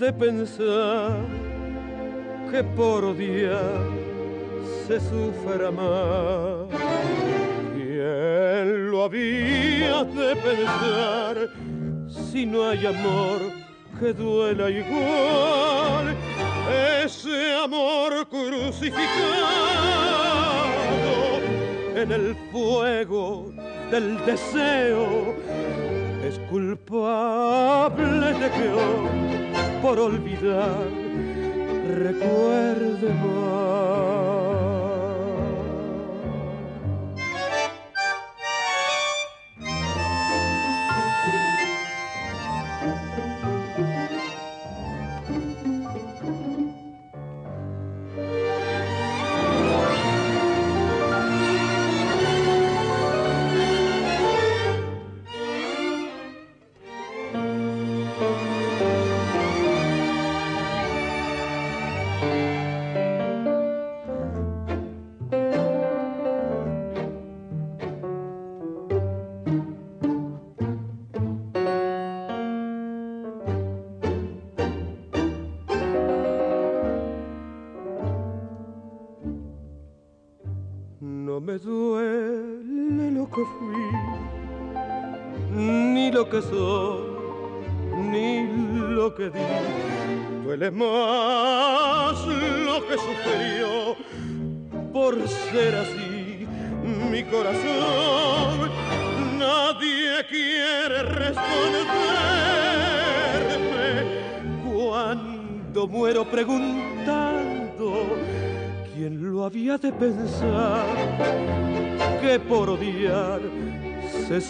de pensar que por día se sufra más. ¿Quién lo había de pensar si no hay amor que duela igual? Ese amor crucificado en el fuego del deseo es culpable de que por olvidar recuerde más.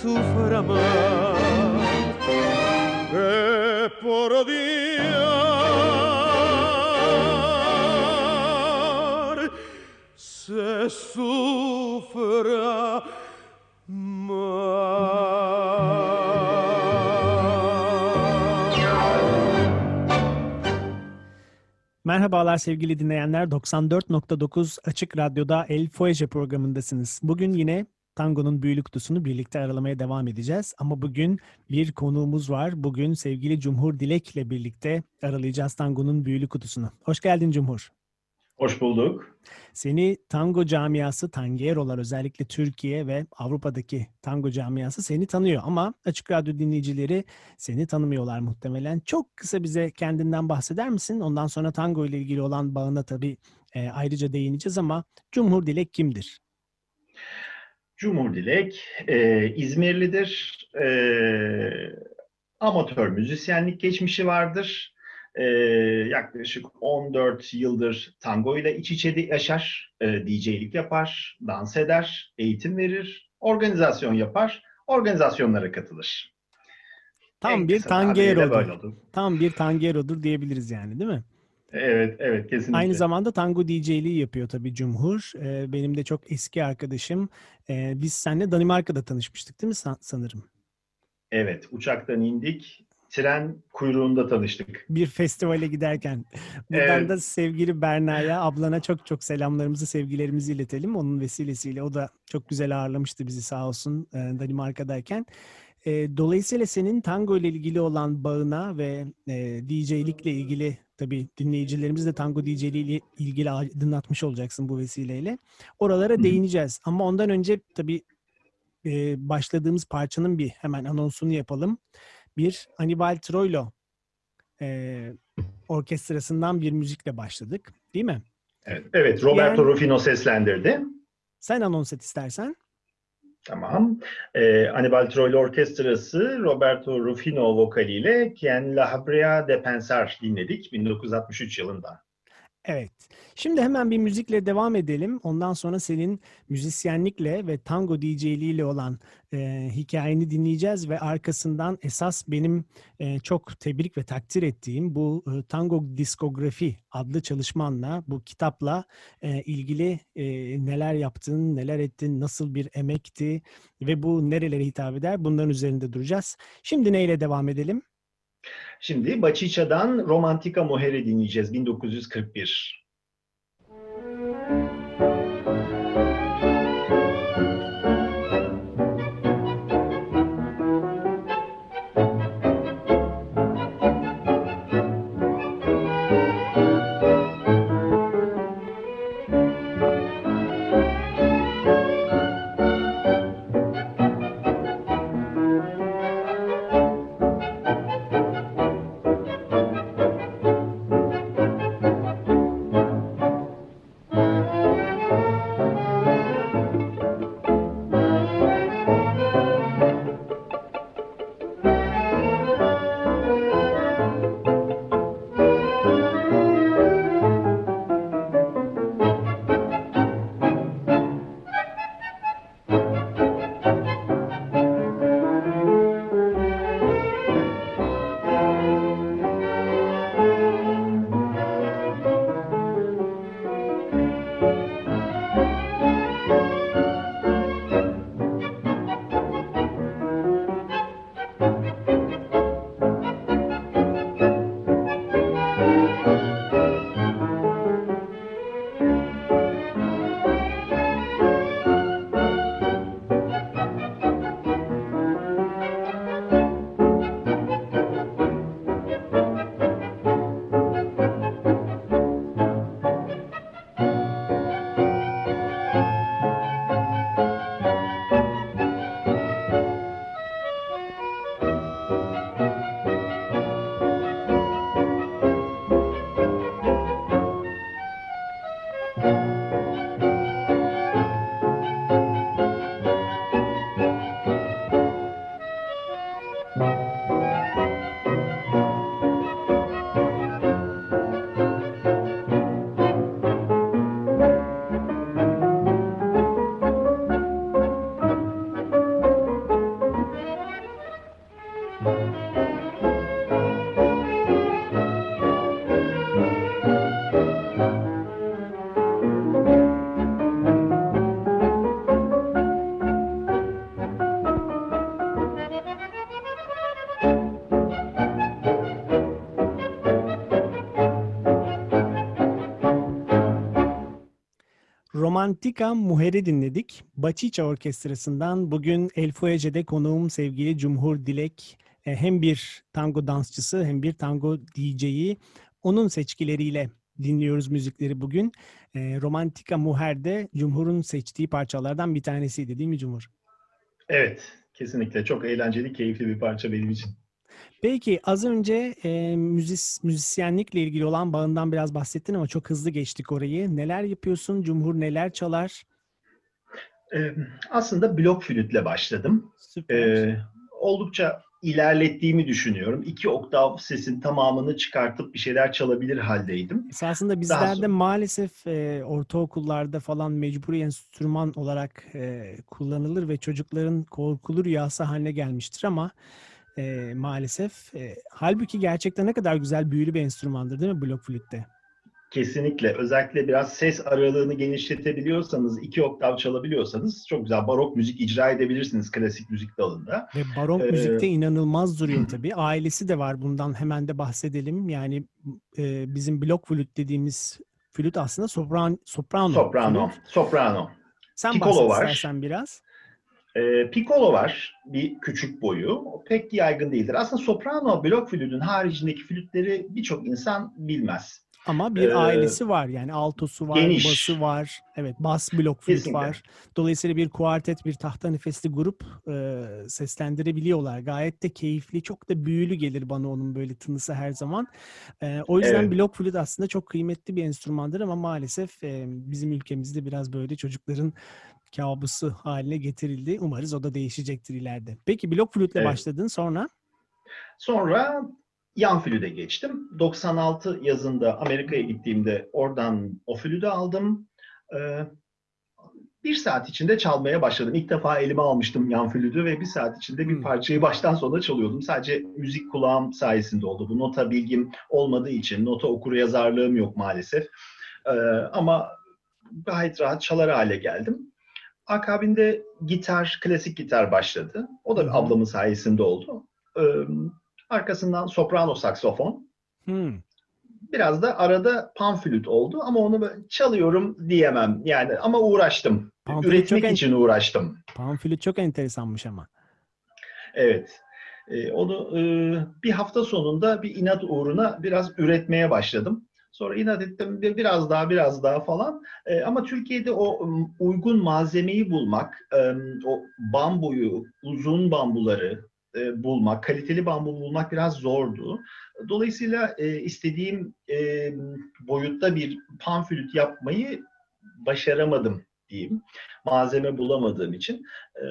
Sufra más? Que por odiar se sufra Merhabalar sevgili dinleyenler. 94.9 Açık Radyo'da El Foyece programındasınız. Bugün yine Tango'nun büyülü kutusunu birlikte aralamaya devam edeceğiz. Ama bugün bir konuğumuz var. Bugün sevgili Cumhur Dilek ile birlikte aralayacağız Tango'nun büyülü kutusunu. Hoş geldin Cumhur. Hoş bulduk. Seni tango camiası, tangerolar özellikle Türkiye ve Avrupa'daki tango camiası seni tanıyor ama Açık Radyo dinleyicileri seni tanımıyorlar muhtemelen. Çok kısa bize kendinden bahseder misin? Ondan sonra tango ile ilgili olan bağına tabii e, ayrıca değineceğiz ama Cumhur Dilek kimdir? Cumhur Dilek e, İzmirlidir. E, amatör müzisyenlik geçmişi vardır e, yaklaşık 14 yıldır tango ile iç içe yaşar, e, DJ'lik yapar, dans eder, eğitim verir, organizasyon yapar, organizasyonlara katılır. Tam en bir tangerodur. Tam bir tangerodur diyebiliriz yani değil mi? Evet, evet kesinlikle. Aynı zamanda tango DJ'liği yapıyor tabii Cumhur. Ee, benim de çok eski arkadaşım. Ee, biz seninle Danimarka'da tanışmıştık değil mi sanırım? Evet, uçaktan indik tren kuyruğunda tanıştık. Bir festivale giderken. Buradan evet. da sevgili Berna'ya, ablana çok çok selamlarımızı, sevgilerimizi iletelim. Onun vesilesiyle o da çok güzel ağırlamıştı bizi sağ olsun e, Danimarka'dayken. E, dolayısıyla senin tango ile ilgili olan bağına ve e, DJ'likle ilgili tabii dinleyicilerimiz de tango DJ'liği ile ilgili aydınlatmış olacaksın bu vesileyle. Oralara Hı. değineceğiz. Ama ondan önce tabii e, başladığımız parçanın bir hemen anonsunu yapalım. Bir Anibal Troilo e, orkestrasından bir müzikle başladık. Değil mi? Evet, evet Roberto Yani- Rufino seslendirdi. Sen anons et istersen. Tamam. Ee, Anibal Troilo Orkestrası Roberto Rufino vokaliyle Quien la habría de pensar dinledik 1963 yılında. Evet. Şimdi hemen bir müzikle devam edelim. Ondan sonra senin müzisyenlikle ve tango DJ'liğiyle olan e, hikayeni dinleyeceğiz ve arkasından esas benim e, çok tebrik ve takdir ettiğim bu e, Tango Diskografi adlı çalışmanla, bu kitapla e, ilgili e, neler yaptın, neler ettin, nasıl bir emekti ve bu nerelere hitap eder bunların üzerinde duracağız. Şimdi neyle devam edelim? Şimdi Bachica'dan Romantica Mujer'i dinleyeceğiz 1941. Romantika Muher'i dinledik. Bachicha Orkestrası'ndan bugün El Fuege'de konuğum sevgili Cumhur Dilek e, hem bir tango dansçısı hem bir tango DJ'yi onun seçkileriyle dinliyoruz müzikleri bugün. E, Romantika Muher de Cumhur'un seçtiği parçalardan bir tanesiydi değil mi Cumhur? Evet, kesinlikle çok eğlenceli, keyifli bir parça benim için. Peki az önce e, müzis, müzisyenlikle ilgili olan bağından biraz bahsettin ama çok hızlı geçtik orayı. Neler yapıyorsun? Cumhur neler çalar? Ee, aslında blok flütle başladım. Süper. Ee, oldukça ilerlettiğimi düşünüyorum. İki oktav sesin tamamını çıkartıp bir şeyler çalabilir haldeydim. Esasında bizlerde sonra- maalesef e, ortaokullarda falan mecburi enstrüman olarak e, kullanılır ve çocukların korkulu rüyası haline gelmiştir ama e, maalesef e, halbuki gerçekten ne kadar güzel büyülü bir enstrümandır değil mi blok flütte? Kesinlikle. Özellikle biraz ses aralığını genişletebiliyorsanız, iki oktav çalabiliyorsanız çok güzel barok müzik icra edebilirsiniz klasik müzik dalında. Ve barok Ee, müzikte inanılmaz duruyor tabii. Ailesi de var bundan hemen de bahsedelim. Yani e, bizim blok flüt dediğimiz flüt aslında sopran, soprano. Soprano, flüt. soprano. Sen Piccolo bahset var. istersen biraz. E, piccolo var, bir küçük boyu. O pek yaygın değildir. Aslında soprano blok flütün haricindeki flütleri birçok insan bilmez. Ama bir Ee, ailesi var yani altosu var, geniş. bası var, evet bas blok flüt var. Dolayısıyla bir kuartet, bir tahta nefesli grup e, seslendirebiliyorlar. Gayet de keyifli, çok da büyülü gelir bana onun böyle tınısı her zaman. E, o yüzden Evet. blok flüt aslında çok kıymetli bir enstrümandır ama maalesef e, bizim ülkemizde biraz böyle çocukların kabusu haline getirildi. Umarız o da değişecektir ileride. Peki blok flütle Evet. başladın sonra? Sonra yan flüte geçtim. 96 yazında Amerika'ya gittiğimde oradan o flütü aldım. Ee, bir saat içinde çalmaya başladım. İlk defa elime almıştım yan flütü ve bir saat içinde bir Hmm. parçayı baştan sona çalıyordum. Sadece müzik kulağım sayesinde oldu. Bu nota bilgim olmadığı için nota okur yazarlığım yok maalesef. Ee, ama gayet rahat çalar hale geldim. Akabinde gitar, klasik gitar başladı. O da ablamın sayesinde oldu. Ee, arkasından soprano saksofon. Hmm. Biraz da arada panflüt oldu ama onu çalıyorum diyemem. Yani ama uğraştım. Panflüt Üretmek en- için uğraştım. Panflüt çok enteresanmış ama. Evet. Ee, onu e, bir hafta sonunda bir inat uğruna biraz üretmeye başladım. Sonra inat ettim biraz daha biraz daha falan. Ee, ama Türkiye'de o uygun malzemeyi bulmak, e, o bambuyu, uzun bambuları e, bulmak, kaliteli bambu bulmak biraz zordu. Dolayısıyla e, istediğim e, boyutta bir panflüt yapmayı başaramadım diyeyim. Malzeme bulamadığım için. E,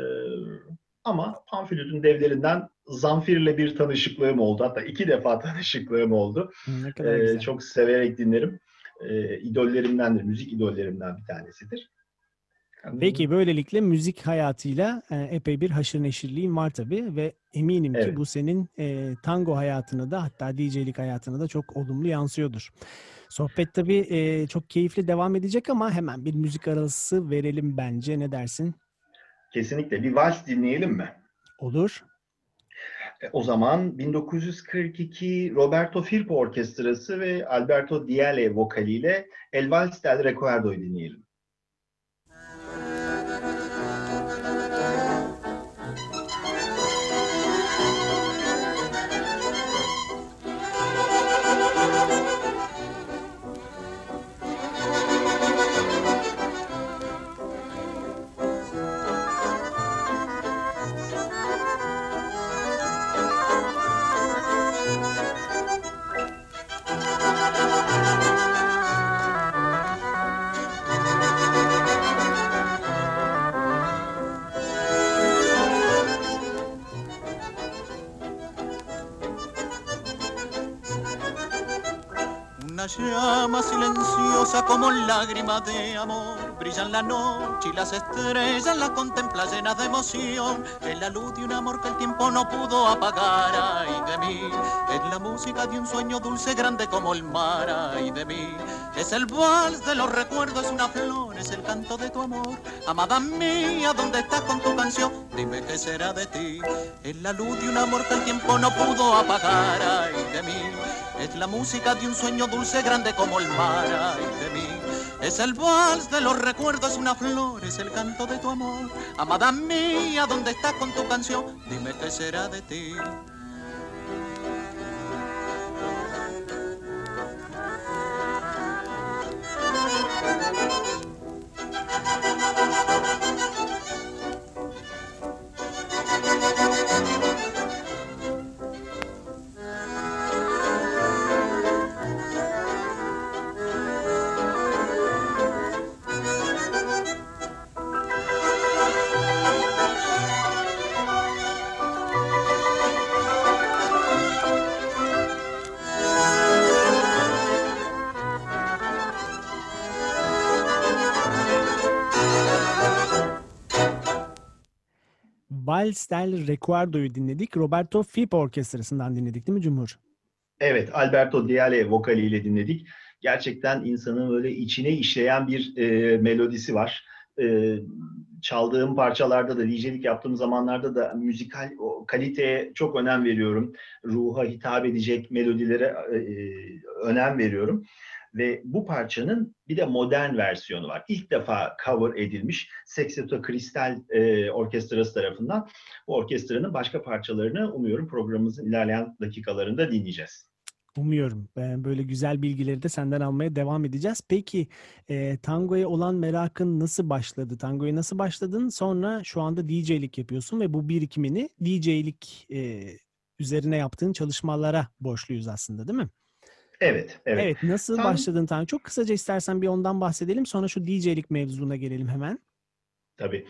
ama panflütün devlerinden Zamfir'le bir tanışıklığım oldu. Hatta iki defa tanışıklığım oldu. Ne kadar Ee, güzel. çok severek dinlerim. Ee, idollerimdendir, müzik idollerimden bir tanesidir. Peki böylelikle müzik hayatıyla e, epey bir haşır neşirliğin var tabii ve eminim ki Evet. bu senin e, tango hayatına da hatta DJ'lik hayatına da çok olumlu yansıyordur. Sohbet tabii e, çok keyifli devam edecek ama hemen bir müzik arası verelim bence. Ne dersin? Kesinlikle bir vals dinleyelim mi? Olur. E, O zaman 1942 Roberto Firpo Orkestrası ve Alberto Diale vokaliyle El Vals del Recuerdo'yu dinleyelim. Llama silenciosa como lágrima de amor brilla en la noche y las estrellas la contempla llenas de emoción. Es la luz de un amor que el tiempo no pudo apagar, ay de mí. Es la música de un sueño dulce, grande como el mar, ay de mí. Es el vals de los recuerdos, es una flor, es el canto de tu amor. Amada mía, ¿dónde estás con tu canción? Dime qué será de ti. Es la luz de un amor que el tiempo no pudo apagar, ay de mí. Es la música de un sueño dulce, grande como el mar, ay de mí. Es el vals de los recuerdos, una flor, es el canto de tu amor. Amada mía, ¿dónde estás con tu canción? Dime qué será de ti. Vals del Recuerdo'yu dinledik. Roberto Fipe Orkestrası'ndan dinledik değil mi Cumhur? Evet, Alberto Diale vokaliyle dinledik. Gerçekten insanın böyle içine işleyen bir e, melodisi var. E, çaldığım parçalarda da, DJ'lik yaptığım zamanlarda da müzikal o kaliteye çok önem veriyorum. Ruha hitap edecek melodilere e, önem veriyorum. Ve bu parçanın bir de modern versiyonu var. İlk defa cover edilmiş Sexteto Kristal e, Orkestrası tarafından. Bu orkestranın başka parçalarını umuyorum programımızın ilerleyen dakikalarında dinleyeceğiz. Umuyorum. Böyle güzel bilgileri de senden almaya devam edeceğiz. Peki e, tangoya olan merakın nasıl başladı? Tangoya nasıl başladın? Sonra şu anda DJ'lik yapıyorsun ve bu birikimini DJ'lik e, üzerine yaptığın çalışmalara borçluyuz aslında değil mi? Evet, evet. Evet, nasıl Tam- başladın tango? Çok kısaca istersen bir ondan bahsedelim. Sonra şu DJ'lik mevzuna gelelim hemen. Tabii.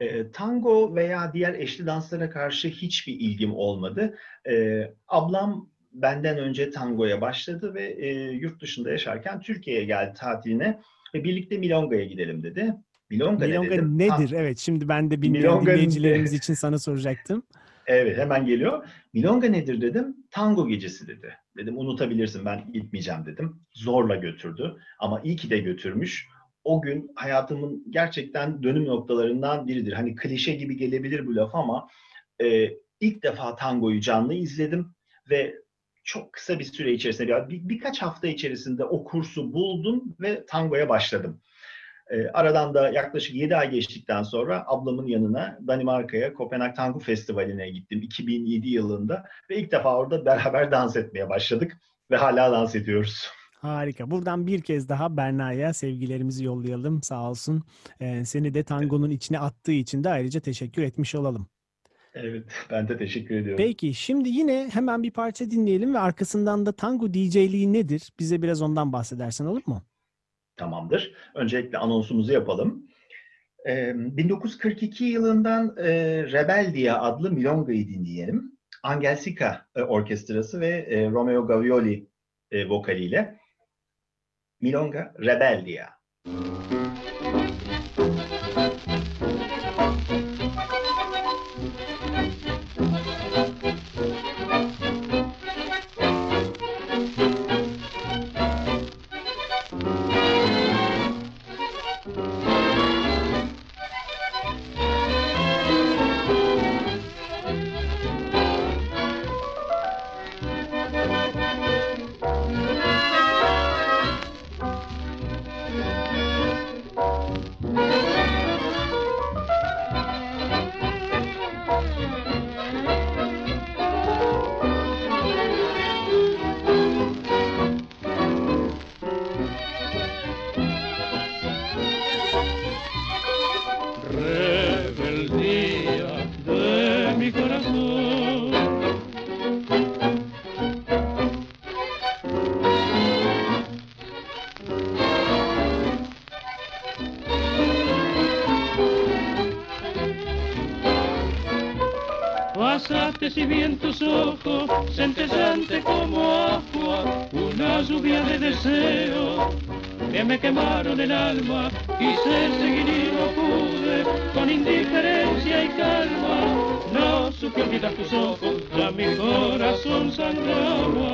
E, tango veya diğer eşli danslara karşı hiçbir ilgim olmadı. E, ablam benden önce tangoya başladı ve e, yurt dışında yaşarken Türkiye'ye geldi tatiline ve birlikte Milonga'ya gidelim dedi. Milonga, ne Milonga dedim? nedir? Ha, Evet, şimdi ben de bilmiyorum Milonga ne- dinleyicilerimiz için sana soracaktım. Evet, hemen geliyor. Milonga nedir dedim. Tango gecesi dedi. Dedim unutabilirsin ben gitmeyeceğim dedim. Zorla götürdü ama iyi ki de götürmüş. O gün hayatımın gerçekten dönüm noktalarından biridir. Hani klişe gibi gelebilir bu laf ama e, ilk defa tangoyu canlı izledim ve çok kısa bir süre içerisinde bir, bir- birkaç hafta içerisinde o kursu buldum ve tangoya başladım. E, aradan da yaklaşık 7 ay geçtikten sonra ablamın yanına Danimarka'ya Kopenhag Tango Festivali'ne gittim 2007 yılında ve ilk defa orada beraber dans etmeye başladık ve hala dans ediyoruz. Harika. Buradan bir kez daha Berna'ya sevgilerimizi yollayalım. Sağ olsun. Ee, seni de tangonun içine attığı için de ayrıca teşekkür etmiş olalım. Evet, ben de teşekkür ediyorum. Peki şimdi yine hemen bir parça dinleyelim ve arkasından da tango DJ'liği nedir? Bize biraz ondan bahsedersen olur mu? Tamamdır. Öncelikle anonsumuzu yapalım. Ee, 1942 yılından e, Rebeldia adlı milongayı dinleyelim. Angel Sica e, orkestrası ve e, Romeo Gavioli vokaliyle. Milonga Rebeldia. rebeldía lluvia de deseo que me quemaron el alma, quise seguir y no pude, con indiferencia y calma, no supe olvidar tus ojos, ya mi corazón sangraba.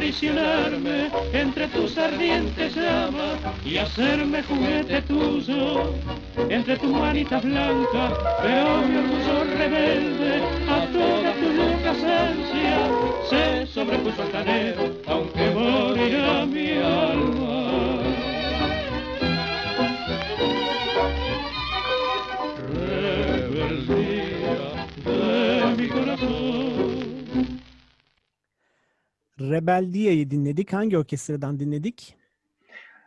Aprisionarme entre tus ardientes llamas y hacerme juguete tuyo entre tus manitas blancas, pero mi orgullo rebelde a toda tu loca esencia se sobrepuso altanero, Rebeldia'yı dinledik. Hangi orkestradan dinledik?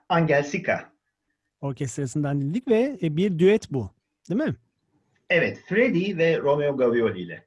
Angel Sica. Orkestrasından dinledik ve e, bir düet bu. Değil mi? Evet, Freddy ve Romeo Gavioli ile.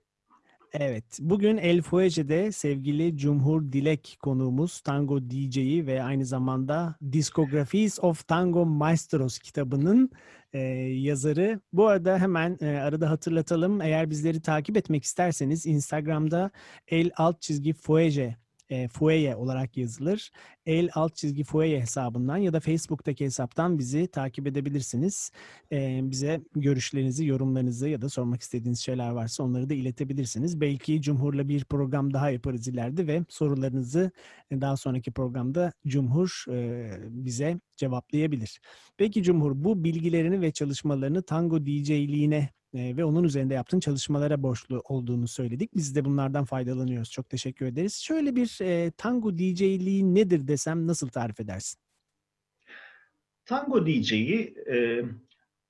Evet, bugün El Fuege'de sevgili Cumhur Dilek konuğumuz Tango DJ'i ve aynı zamanda Discographies of Tango Maestros kitabının e, yazarı. Bu arada hemen e, arada hatırlatalım. Eğer bizleri takip etmek isterseniz Instagram'da el alt çizgi Fuege e, Fueye olarak yazılır. El alt çizgi Fueye hesabından ya da Facebook'taki hesaptan bizi takip edebilirsiniz. E, bize görüşlerinizi, yorumlarınızı ya da sormak istediğiniz şeyler varsa onları da iletebilirsiniz. Belki Cumhur'la bir program daha yaparız ileride ve sorularınızı daha sonraki programda Cumhur e, bize cevaplayabilir. Peki Cumhur bu bilgilerini ve çalışmalarını tango DJ'liğine ve onun üzerinde yaptığın çalışmalara borçlu olduğunu söyledik. Biz de bunlardan faydalanıyoruz. Çok teşekkür ederiz. Şöyle bir e, tango DJ'liği nedir desem nasıl tarif edersin? Tango DJ'yi e,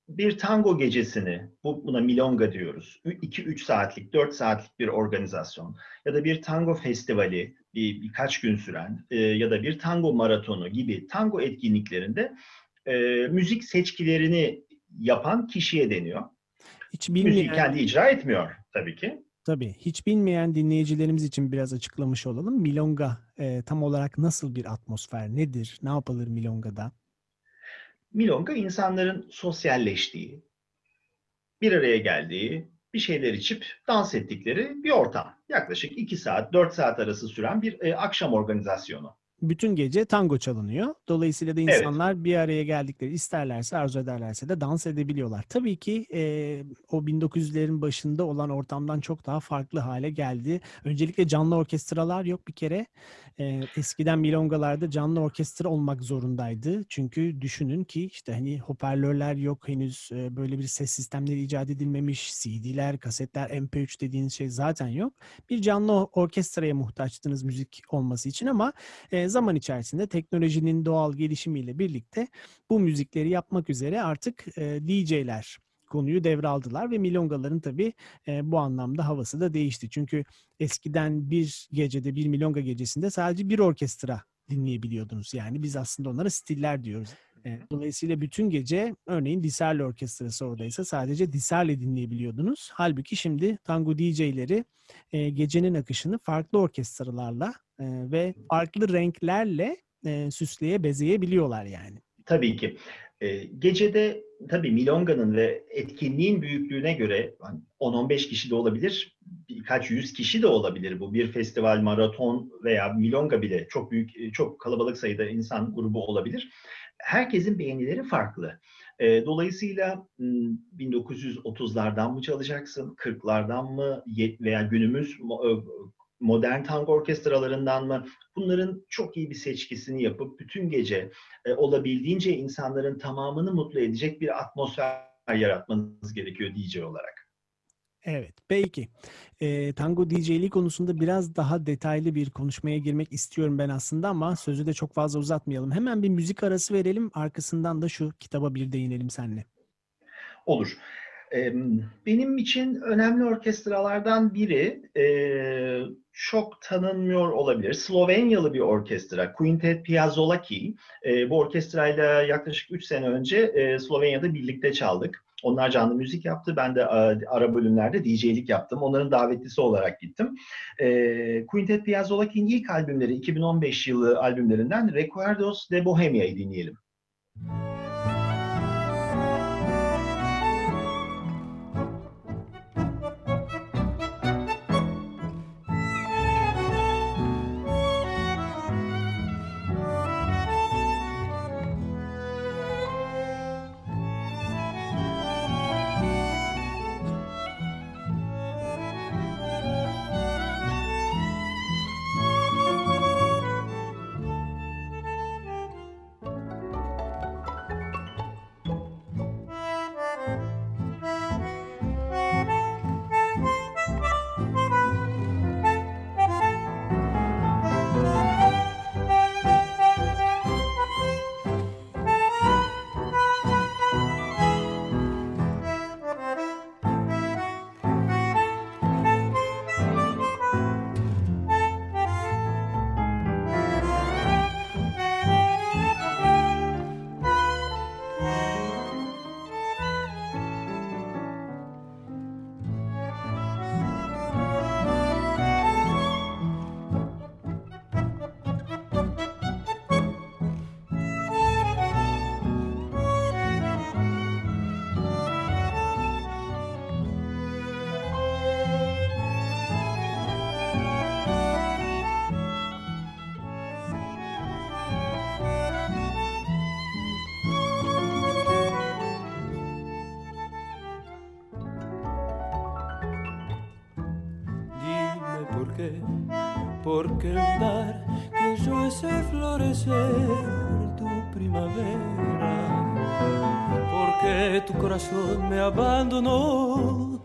bir tango gecesini, bu, buna milonga diyoruz, 2-3 saatlik, 4 saatlik bir organizasyon ya da bir tango festivali, bir, birkaç gün süren e, ya da bir tango maratonu gibi tango etkinliklerinde e, müzik seçkilerini yapan kişiye deniyor. Hiç bilmeyen... Müziği kendi icra etmiyor tabii ki. Tabii. Hiç bilmeyen dinleyicilerimiz için biraz açıklamış olalım. Milonga e, tam olarak nasıl bir atmosfer, nedir, ne yapılır Milonga'da? Milonga insanların sosyalleştiği, bir araya geldiği, bir şeyler içip dans ettikleri bir ortam. Yaklaşık 2 saat, 4 saat arası süren bir e, akşam organizasyonu bütün gece tango çalınıyor. Dolayısıyla da insanlar evet. bir araya geldikleri isterlerse arzu ederlerse de dans edebiliyorlar. Tabii ki e, o 1900'lerin başında olan ortamdan çok daha farklı hale geldi. Öncelikle canlı orkestralar yok bir kere. E, eskiden milongalarda canlı orkestra olmak zorundaydı. Çünkü düşünün ki işte hani hoparlörler yok henüz e, böyle bir ses sistemleri icat edilmemiş. CD'ler, kasetler, MP3 dediğiniz şey zaten yok. Bir canlı orkestraya muhtaçtınız müzik olması için ama e, zaman içerisinde teknolojinin doğal gelişimiyle birlikte bu müzikleri yapmak üzere artık e, DJ'ler konuyu devraldılar ve milongaların tabii e, bu anlamda havası da değişti. Çünkü eskiden bir gecede bir milonga gecesinde sadece bir orkestra dinleyebiliyordunuz. Yani biz aslında onlara stiller diyoruz. Dolayısıyla bütün gece örneğin Disarle Orkestrası oradaysa sadece Disarle dinleyebiliyordunuz. Halbuki şimdi tango DJ'leri gecenin akışını farklı orkestralarla ve farklı renklerle süsleye bezeyebiliyorlar yani. Tabii ki. E, gecede tabii Milonga'nın ve etkinliğin büyüklüğüne göre 10-15 hani kişi de olabilir, birkaç yüz kişi de olabilir bu. Bir festival, maraton veya Milonga bile çok büyük, çok kalabalık sayıda insan grubu olabilir. Herkesin beğenileri farklı. Dolayısıyla 1930'lardan mı çalacaksın, 40'lardan mı veya günümüz modern tango orkestralarından mı bunların çok iyi bir seçkisini yapıp bütün gece e, olabildiğince insanların tamamını mutlu edecek bir atmosfer yaratmanız gerekiyor DJ olarak. Evet, peki. E, tango DJ'liği konusunda biraz daha detaylı bir konuşmaya girmek istiyorum ben aslında ama sözü de çok fazla uzatmayalım. Hemen bir müzik arası verelim, arkasından da şu kitaba bir değinelim seninle. Olur. Benim için önemli orkestralardan biri çok tanınmıyor olabilir. Slovenyalı bir orkestra, Quintet Piazzolaki. Bu orkestrayla yaklaşık 3 sene önce Slovenya'da birlikte çaldık. Onlar canlı müzik yaptı. Ben de ara bölümlerde DJ'lik yaptım. Onların davetlisi olarak gittim. Quintet Piazzolaki'nin ilk albümleri 2015 yılı albümlerinden Recuerdos de Bohemia'yı dinleyelim. Müzik qué olvidar que yo ese florecer tu primavera, porque tu corazón me abandonó,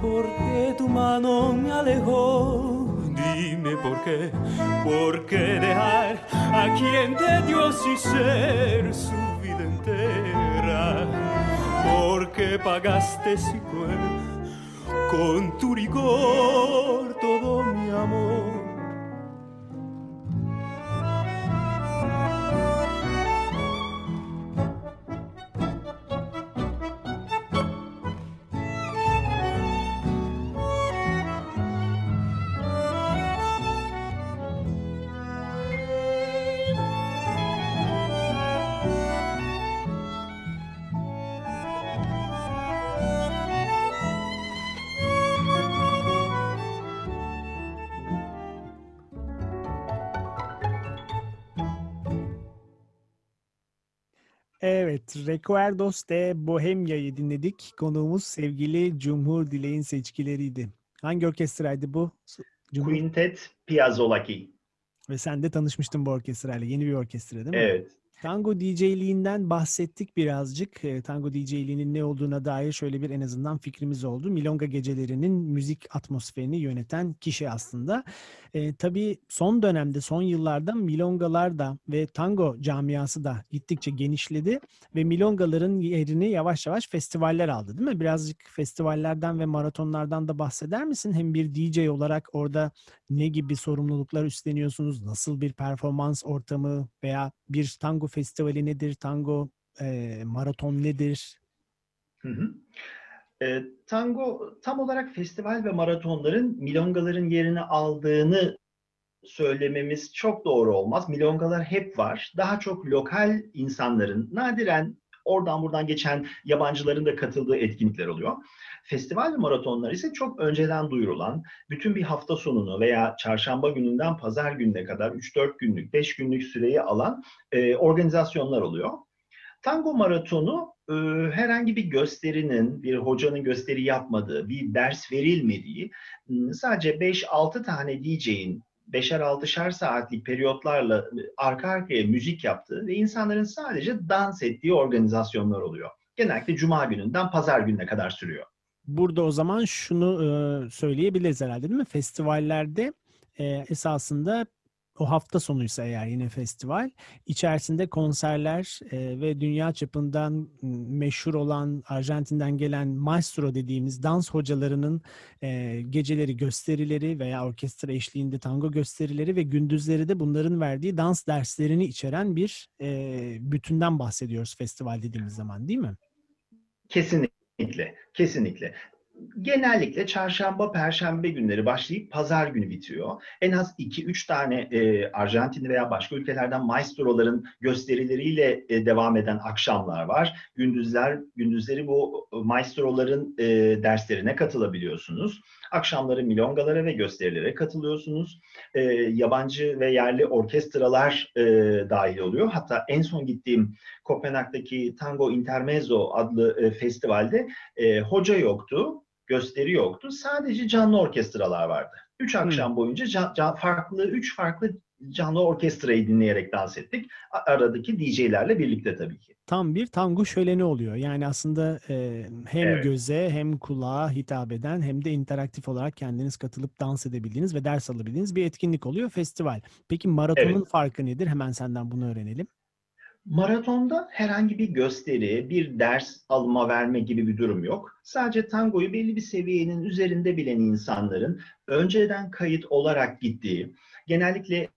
porque tu mano me alejó. Dime por qué, por qué dejar a quien te dio sin ser su vida entera, porque pagaste cruel con tu rigor todo mi amor. Evet, Recuerdos de Bohemia'yı dinledik. Konuğumuz sevgili Cumhur Dilek'in seçkileriydi. Hangi orkestraydı bu? Cumhur. Quintet Piazzolaki. Ve sen de tanışmıştın bu orkestrayla. Yeni bir orkestra değil mi? Evet. Tango DJ'liğinden bahsettik birazcık. E, Tango DJ'liğinin ne olduğuna dair şöyle bir en azından fikrimiz oldu. Milonga gecelerinin müzik atmosferini yöneten kişi aslında. E, tabii son dönemde, son yıllarda milongalar da ve tango camiası da gittikçe genişledi ve milongaların yerini yavaş yavaş festivaller aldı değil mi? Birazcık festivallerden ve maratonlardan da bahseder misin? Hem bir DJ olarak orada ne gibi sorumluluklar üstleniyorsunuz? Nasıl bir performans ortamı veya bir tango festivali nedir? Tango e, maraton nedir? Hı hı. E, tango tam olarak festival ve maratonların milongaların yerini aldığını söylememiz çok doğru olmaz. Milongalar hep var. Daha çok lokal insanların, nadiren oradan buradan geçen yabancıların da katıldığı etkinlikler oluyor. Festival ve maratonlar ise çok önceden duyurulan, bütün bir hafta sonunu veya çarşamba gününden pazar gününe kadar 3-4 günlük, 5 günlük süreyi alan e, organizasyonlar oluyor. Tango maratonu e, herhangi bir gösterinin, bir hocanın gösteri yapmadığı, bir ders verilmediği, sadece 5-6 tane DJ'in beşer altışar saatlik periyotlarla arka arkaya müzik yaptığı ve insanların sadece dans ettiği organizasyonlar oluyor. Genellikle cuma gününden pazar gününe kadar sürüyor. Burada o zaman şunu e, söyleyebiliriz herhalde değil mi? Festivallerde e, esasında o hafta sonuysa eğer yine festival içerisinde konserler e, ve dünya çapından meşhur olan Arjantin'den gelen maestro dediğimiz dans hocalarının e, geceleri gösterileri veya orkestra eşliğinde tango gösterileri ve gündüzleri de bunların verdiği dans derslerini içeren bir e, bütünden bahsediyoruz festival dediğimiz zaman değil mi? Kesinlikle, kesinlikle genellikle çarşamba, perşembe günleri başlayıp pazar günü bitiyor. En az 2-3 tane e, Arjantin veya başka ülkelerden maestroların gösterileriyle e, devam eden akşamlar var. Gündüzler, gündüzleri bu maestroların e, derslerine katılabiliyorsunuz. Akşamları milongalara ve gösterilere katılıyorsunuz. E, yabancı ve yerli orkestralar e, dahil oluyor. Hatta en son gittiğim Kopenhag'daki Tango Intermezzo adlı e, festivalde e, hoca yoktu gösteri yoktu. Sadece canlı orkestralar vardı. Üç akşam boyunca can, can, farklı, üç farklı canlı orkestrayı dinleyerek dans ettik. Aradaki DJ'lerle birlikte tabii ki. Tam bir tango şöleni oluyor. Yani aslında e, hem evet. göze hem kulağa hitap eden hem de interaktif olarak kendiniz katılıp dans edebildiğiniz ve ders alabildiğiniz bir etkinlik oluyor festival. Peki maratonun evet. farkı nedir? Hemen senden bunu öğrenelim. Maratonda herhangi bir gösteri, bir ders alma verme gibi bir durum yok. Sadece tangoyu belli bir seviyenin üzerinde bilen insanların önceden kayıt olarak gittiği, genellikle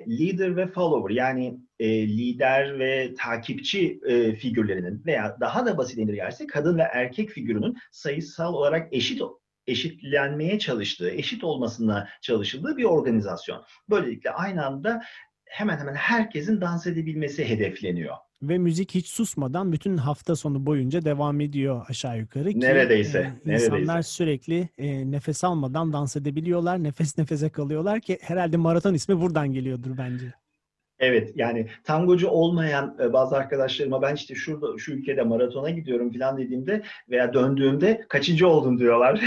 leader ve follower yani e, lider ve takipçi e, figürlerinin veya daha da basit indirgerse kadın ve erkek figürünün sayısal olarak eşit eşitlenmeye çalıştığı, eşit olmasına çalışıldığı bir organizasyon. Böylelikle aynı anda hemen hemen herkesin dans edebilmesi hedefleniyor. Ve müzik hiç susmadan bütün hafta sonu boyunca devam ediyor aşağı yukarı. Ki, neredeyse. E, insanlar neredeyse. sürekli e, nefes almadan dans edebiliyorlar. Nefes nefese kalıyorlar ki herhalde maraton ismi buradan geliyordur bence. Evet yani tangocu olmayan e, bazı arkadaşlarıma ben işte şurada şu ülkede maratona gidiyorum falan dediğimde veya döndüğümde kaçıncı oldun diyorlar.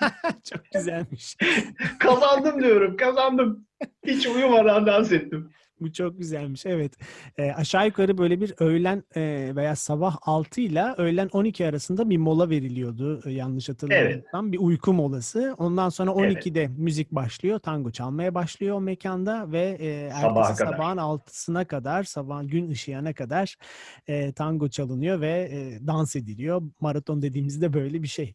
Çok güzelmiş. kazandım diyorum kazandım. Hiç uyumadan dans ettim. Bu çok güzelmiş. Evet. E, aşağı yukarı böyle bir öğlen e, veya sabah 6 ile öğlen 12 arasında bir mola veriliyordu. E, yanlış hatırlamıyorsam. Bir uyku molası. Ondan sonra 12'de evet. müzik başlıyor. Tango çalmaya başlıyor o mekanda ve e, ertesi sabahın 6'sına kadar, sabahın gün ışığına kadar e, tango çalınıyor ve e, dans ediliyor. Maraton dediğimizde böyle bir şey.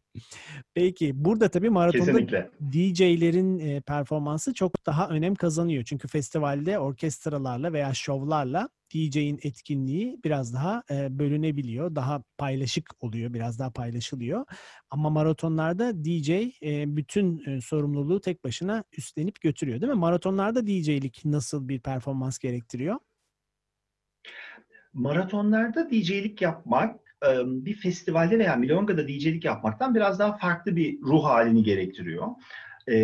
Peki burada tabii maratonda DJ'lerin e, performansı çok daha önem kazanıyor. Çünkü festivalde orkestralarla veya şovlarla DJ'in etkinliği biraz daha e, bölünebiliyor. Daha paylaşık oluyor, biraz daha paylaşılıyor. Ama maratonlarda DJ e, bütün e, sorumluluğu tek başına üstlenip götürüyor değil mi? Maratonlarda DJ'lik nasıl bir performans gerektiriyor? Maratonlarda DJ'lik yapmak bir festivalde veya milongada DJ'lik yapmaktan biraz daha farklı bir ruh halini gerektiriyor.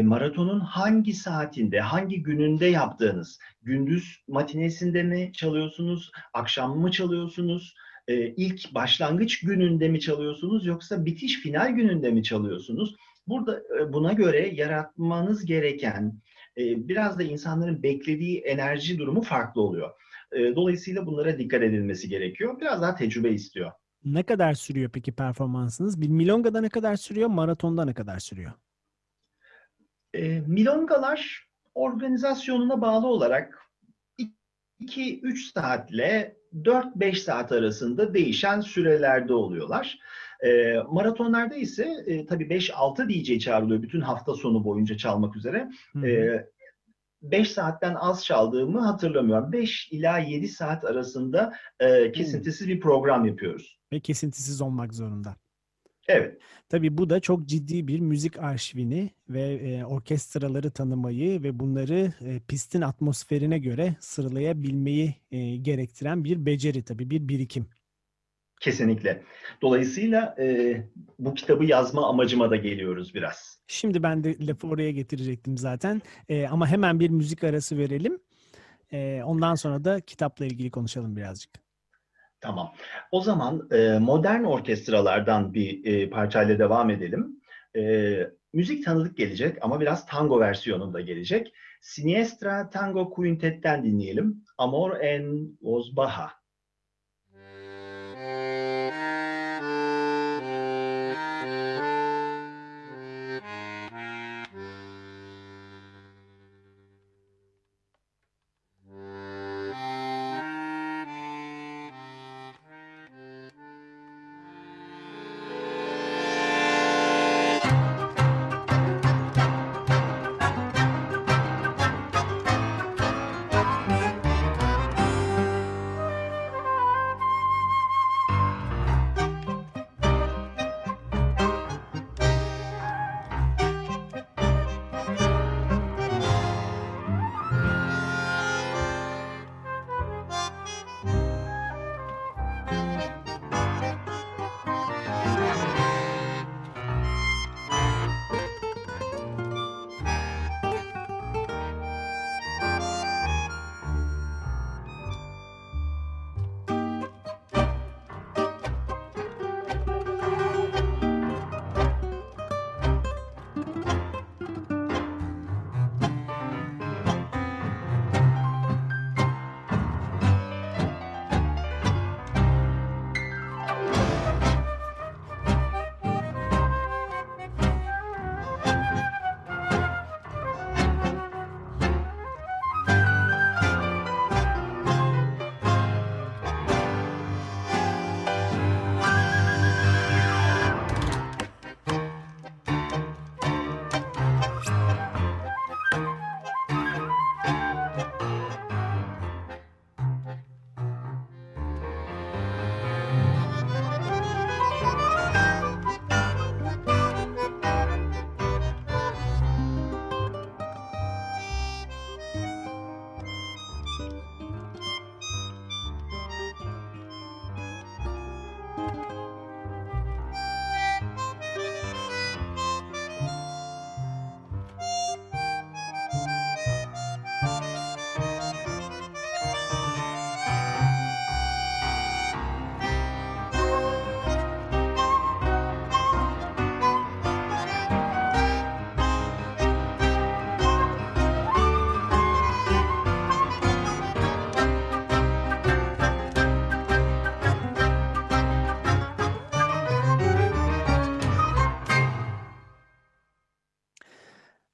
Maratonun hangi saatinde, hangi gününde yaptığınız, gündüz matinesinde mi çalıyorsunuz, akşam mı çalıyorsunuz, ilk başlangıç gününde mi çalıyorsunuz yoksa bitiş final gününde mi çalıyorsunuz? Burada buna göre yaratmanız gereken biraz da insanların beklediği enerji durumu farklı oluyor. Dolayısıyla bunlara dikkat edilmesi gerekiyor. Biraz daha tecrübe istiyor. Ne kadar sürüyor peki performansınız? Bir milongada ne kadar sürüyor, maratonda ne kadar sürüyor? E, milongalar organizasyonuna bağlı olarak 2-3 saatle 4-5 saat arasında değişen sürelerde oluyorlar. E, maratonlarda ise e, tabii 5-6 DJ çağrılıyor bütün hafta sonu boyunca çalmak üzere. E, 5 saatten az çaldığımı hatırlamıyorum. 5 ila 7 saat arasında e, kesintisiz bir program yapıyoruz. Ve kesintisiz olmak zorunda. Evet. Tabii bu da çok ciddi bir müzik arşivini ve e, orkestraları tanımayı ve bunları e, pistin atmosferine göre sıralayabilmeyi e, gerektiren bir beceri tabii, bir birikim. Kesinlikle. Dolayısıyla e, bu kitabı yazma amacıma da geliyoruz biraz. Şimdi ben de lafı oraya getirecektim zaten. E, ama hemen bir müzik arası verelim. E, ondan sonra da kitapla ilgili konuşalım birazcık. Tamam. O zaman e, modern orkestralardan bir e, parçayla devam edelim. E, müzik tanıdık gelecek ama biraz tango versiyonunda gelecek. Siniestra Tango Quintet'ten dinleyelim. Amor en Voz Baja.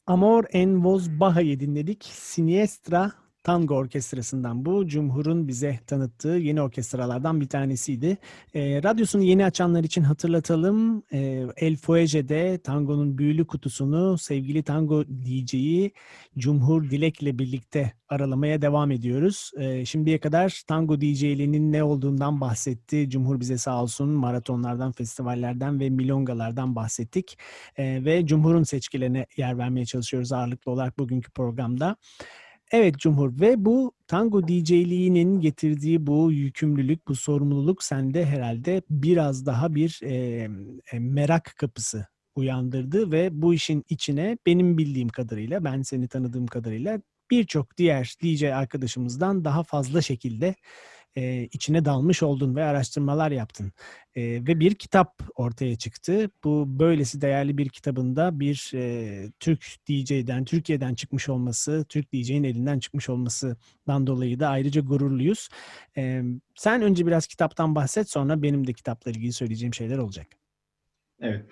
Amor en Voz Baja'yı dinledik. Siniestra Tango Orkestrası'ndan bu. Cumhur'un bize tanıttığı yeni orkestralardan bir tanesiydi. E, radyosunu yeni açanlar için hatırlatalım. E, El Fuege'de tangonun büyülü kutusunu sevgili tango DJ'yi Cumhur Dilek ile birlikte aralamaya devam ediyoruz. E, şimdiye kadar tango DJ'liğinin ne olduğundan bahsetti. Cumhur bize sağ olsun maratonlardan, festivallerden ve milongalardan bahsettik. E, ve Cumhur'un seçkilerine yer vermeye çalışıyoruz ağırlıklı olarak bugünkü programda. Evet Cumhur. Ve bu tango DJ'liğinin getirdiği bu yükümlülük, bu sorumluluk sende herhalde biraz daha bir e, merak kapısı uyandırdı ve bu işin içine benim bildiğim kadarıyla, ben seni tanıdığım kadarıyla birçok diğer DJ arkadaşımızdan daha fazla şekilde e, içine dalmış oldun ve araştırmalar yaptın. E, ve bir kitap ortaya çıktı. Bu böylesi değerli bir kitabında bir e, Türk DJ'den, Türkiye'den çıkmış olması, Türk DJ'in elinden çıkmış olmasından dolayı da ayrıca gururluyuz. E, sen önce biraz kitaptan bahset, sonra benim de kitapla ilgili söyleyeceğim şeyler olacak. Evet.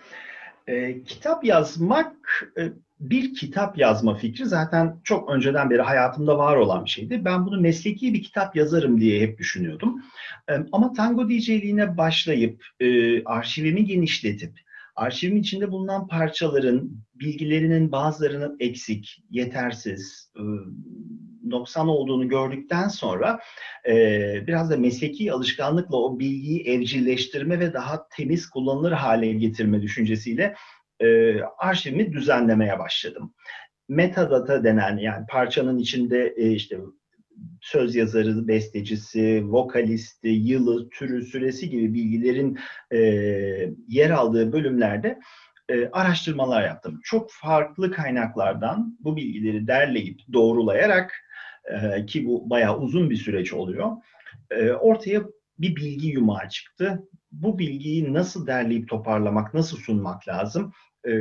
E, kitap yazmak e, bir kitap yazma fikri zaten çok önceden beri hayatımda var olan bir şeydi. Ben bunu mesleki bir kitap yazarım diye hep düşünüyordum. Ama tango DJ'liğine başlayıp arşivimi genişletip arşivim içinde bulunan parçaların bilgilerinin bazılarının eksik, yetersiz, noksan olduğunu gördükten sonra biraz da mesleki alışkanlıkla o bilgiyi evcilleştirme ve daha temiz kullanılır hale getirme düşüncesiyle e, arşivimi düzenlemeye başladım. Metadata denen yani parçanın içinde e, işte söz yazarı, bestecisi, vokalisti, yılı, türü, süresi gibi bilgilerin e, yer aldığı bölümlerde e, araştırmalar yaptım. Çok farklı kaynaklardan bu bilgileri derleyip doğrulayarak e, ki bu bayağı uzun bir süreç oluyor. E, ortaya bir bilgi yumağı çıktı. Bu bilgiyi nasıl derleyip toparlamak, nasıl sunmak lazım? Ee,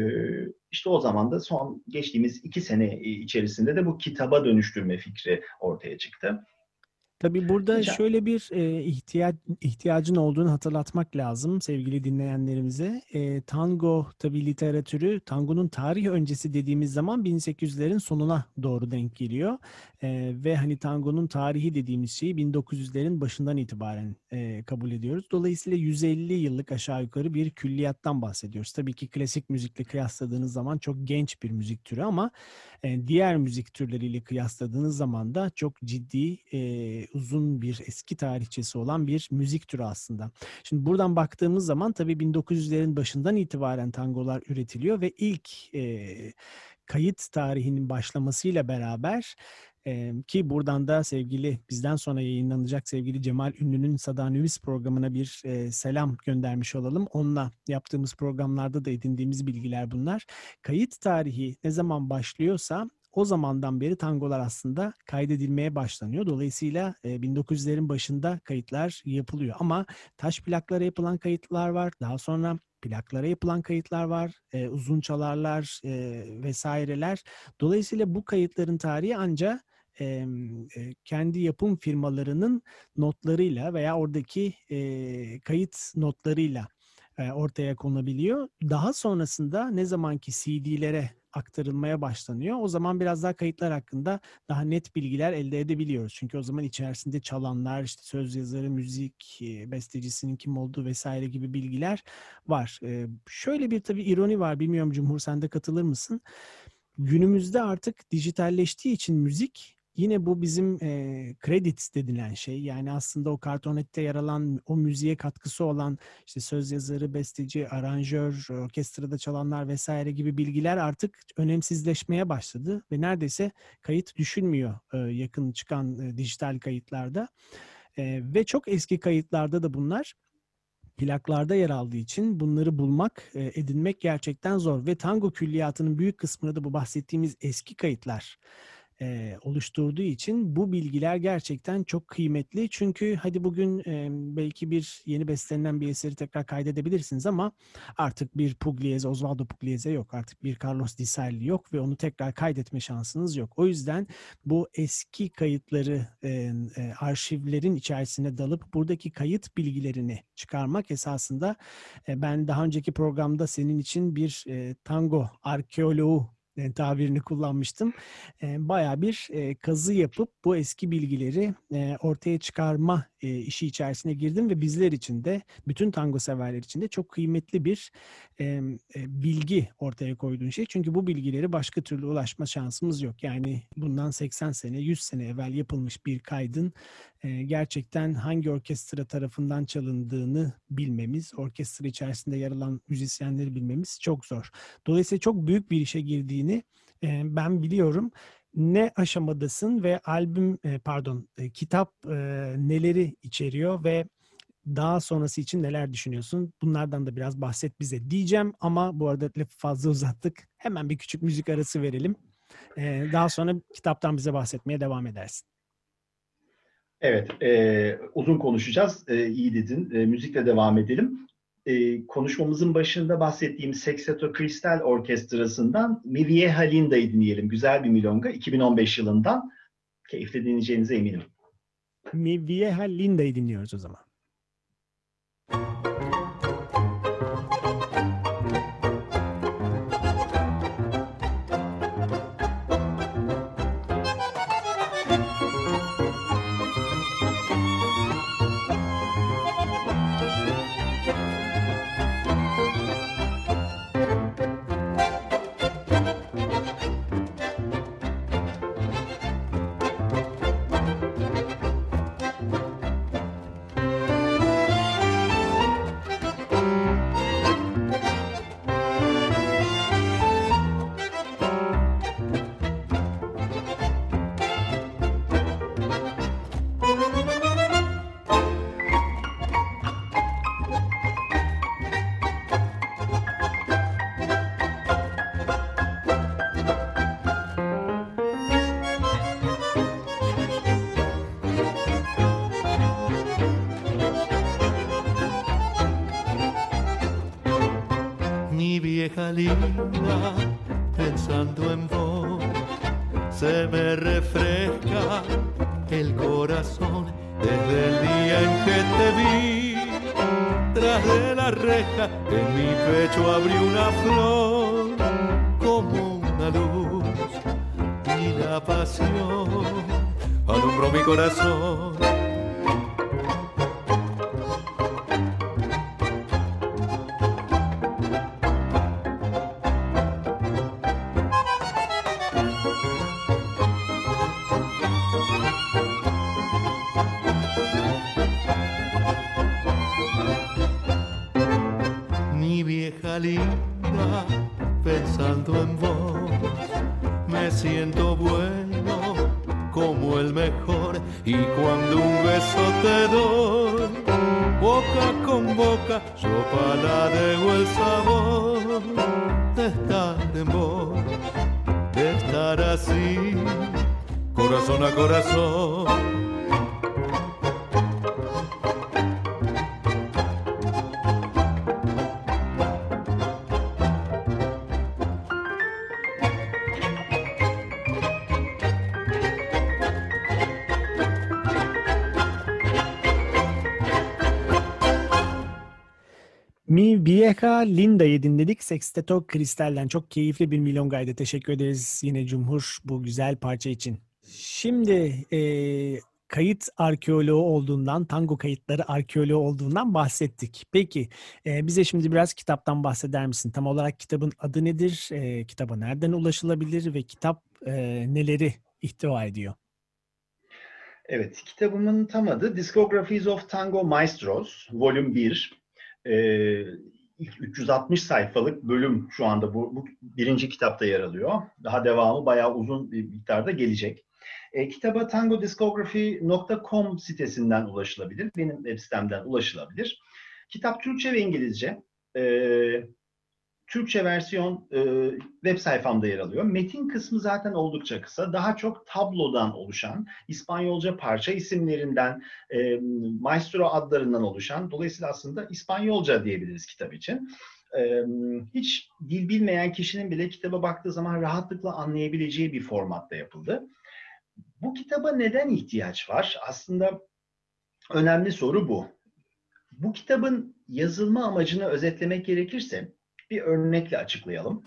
işte o zaman da son geçtiğimiz iki sene içerisinde de bu kitaba dönüştürme fikri ortaya çıktı. Tabii burada Hocam. şöyle bir e, ihtiyaç ihtiyacın olduğunu hatırlatmak lazım sevgili dinleyenlerimize. E, tango tabii literatürü tangonun tarih öncesi dediğimiz zaman 1800'lerin sonuna doğru denk geliyor. E, ve hani tangonun tarihi dediğimiz şeyi 1900'lerin başından itibaren e, kabul ediyoruz. Dolayısıyla 150 yıllık aşağı yukarı bir külliyattan bahsediyoruz. Tabii ki klasik müzikle kıyasladığınız zaman çok genç bir müzik türü ama e, diğer müzik türleriyle kıyasladığınız zaman da çok ciddi e, uzun bir eski tarihçesi olan bir müzik türü aslında. Şimdi buradan baktığımız zaman tabii 1900'lerin başından itibaren tangolar üretiliyor ve ilk e, kayıt tarihinin başlamasıyla beraber ee, ki buradan da sevgili bizden sonra yayınlanacak sevgili Cemal Ünlü'nün Sadanüvis programına bir e, selam göndermiş olalım. Onunla yaptığımız programlarda da edindiğimiz bilgiler bunlar. Kayıt tarihi ne zaman başlıyorsa o zamandan beri tangolar aslında kaydedilmeye başlanıyor. Dolayısıyla e, 1900'lerin başında kayıtlar yapılıyor. Ama taş plaklara yapılan kayıtlar var. Daha sonra plaklara yapılan kayıtlar var, e, uzun çalarlar e, vesaireler. Dolayısıyla bu kayıtların tarihi ancak e, kendi yapım firmalarının notlarıyla veya oradaki e, kayıt notlarıyla e, ortaya konabiliyor. Daha sonrasında ne zamanki CD'lere aktarılmaya başlanıyor. O zaman biraz daha kayıtlar hakkında daha net bilgiler elde edebiliyoruz. Çünkü o zaman içerisinde çalanlar, işte söz yazarı, müzik bestecisinin kim olduğu vesaire gibi bilgiler var. Şöyle bir tabii ironi var. Bilmiyorum Cumhur sen de katılır mısın? Günümüzde artık dijitalleştiği için müzik Yine bu bizim e, credits denilen şey. Yani aslında o kartonette yer alan o müziğe katkısı olan işte söz yazarı, besteci, aranjör, orkestrada çalanlar vesaire gibi bilgiler artık önemsizleşmeye başladı ve neredeyse kayıt düşünmüyor e, yakın çıkan e, dijital kayıtlarda. E, ve çok eski kayıtlarda da bunlar plaklarda yer aldığı için bunları bulmak, edinmek gerçekten zor. Ve tango külliyatının büyük kısmını da bu bahsettiğimiz eski kayıtlar e, oluşturduğu için bu bilgiler gerçekten çok kıymetli. Çünkü hadi bugün e, belki bir yeni bestelenen bir eseri tekrar kaydedebilirsiniz ama artık bir Pugliese, Osvaldo Pugliese yok. Artık bir Carlos Di Sarli yok ve onu tekrar kaydetme şansınız yok. O yüzden bu eski kayıtları e, e, arşivlerin içerisine dalıp buradaki kayıt bilgilerini çıkarmak esasında e, ben daha önceki programda senin için bir e, tango arkeoloğu e, tabirini kullanmıştım. Baya bir kazı yapıp bu eski bilgileri ortaya çıkarma e, işi içerisine girdim ve bizler için de bütün tango severler için de çok kıymetli bir e, e, bilgi ortaya koyduğun şey. Çünkü bu bilgileri başka türlü ulaşma şansımız yok. Yani bundan 80 sene, 100 sene evvel yapılmış bir kaydın e, gerçekten hangi orkestra tarafından çalındığını bilmemiz, orkestra içerisinde yer alan müzisyenleri bilmemiz çok zor. Dolayısıyla çok büyük bir işe girdiğini e, ben biliyorum. Ne aşamadasın ve albüm e, pardon e, kitap e, neleri içeriyor ve daha sonrası için neler düşünüyorsun? Bunlardan da biraz bahset bize diyeceğim ama bu arada lafı fazla uzattık. Hemen bir küçük müzik arası verelim. Daha sonra kitaptan bize bahsetmeye devam edersin. Evet, e, uzun konuşacağız. E, iyi dedin. E, müzikle devam edelim. E, konuşmamızın başında bahsettiğim Sexteto Kristal Orkestrası'ndan Mi Vieja dinleyelim. Güzel bir milonga. 2015 yılından. Keyifle dinleyeceğinize eminim. Mi Vieja dinliyoruz o zaman. Linda, pensando en vos, se me refresca Mi Vieja Linda'yı dinledik. Sexteto Kristal'den çok keyifli bir milongaydı. Teşekkür ederiz yine Cumhur bu güzel parça için. Şimdi e, kayıt arkeoloğu olduğundan, tango kayıtları arkeoloğu olduğundan bahsettik. Peki e, bize şimdi biraz kitaptan bahseder misin? Tam olarak kitabın adı nedir? E, kitaba nereden ulaşılabilir ve kitap e, neleri ihtiva ediyor? Evet, kitabımın tam adı Discographies of Tango Maestros, Volüm 1. Ee, ilk 360 sayfalık bölüm şu anda bu, bu birinci kitapta yer alıyor. Daha devamı bayağı uzun bir miktarda gelecek. E, kitaba tangodiscography.com sitesinden ulaşılabilir. Benim web sitemden ulaşılabilir. Kitap Türkçe ve İngilizce. E, Türkçe versiyon e, web sayfamda yer alıyor. Metin kısmı zaten oldukça kısa. Daha çok tablodan oluşan, İspanyolca parça isimlerinden, e, maestro adlarından oluşan, dolayısıyla aslında İspanyolca diyebiliriz kitap için. E, hiç dil bilmeyen kişinin bile kitaba baktığı zaman rahatlıkla anlayabileceği bir formatta yapıldı. Bu kitaba neden ihtiyaç var? Aslında önemli soru bu. Bu kitabın yazılma amacını özetlemek gerekirse bir örnekle açıklayalım.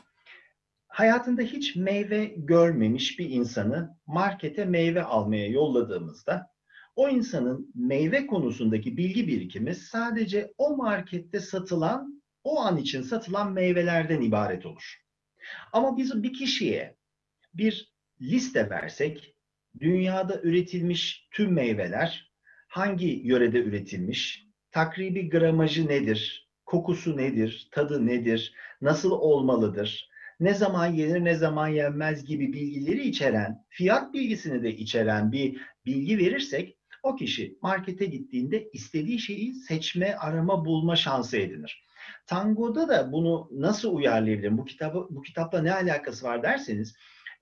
hayatında hiç meyve görmemiş bir insanı markete meyve almaya yolladığımızda o insanın meyve konusundaki bilgi birikimi sadece o markette satılan, o an için satılan meyvelerden ibaret olur. Ama biz bir kişiye bir liste versek, dünyada üretilmiş tüm meyveler hangi yörede üretilmiş, takribi gramajı nedir, kokusu nedir, tadı nedir, nasıl olmalıdır, ne zaman yenir ne zaman yenmez gibi bilgileri içeren, fiyat bilgisini de içeren bir bilgi verirsek o kişi markete gittiğinde istediği şeyi seçme, arama, bulma şansı edinir. Tango'da da bunu nasıl uyarlayabilirim? Bu kitabı bu kitapla ne alakası var derseniz,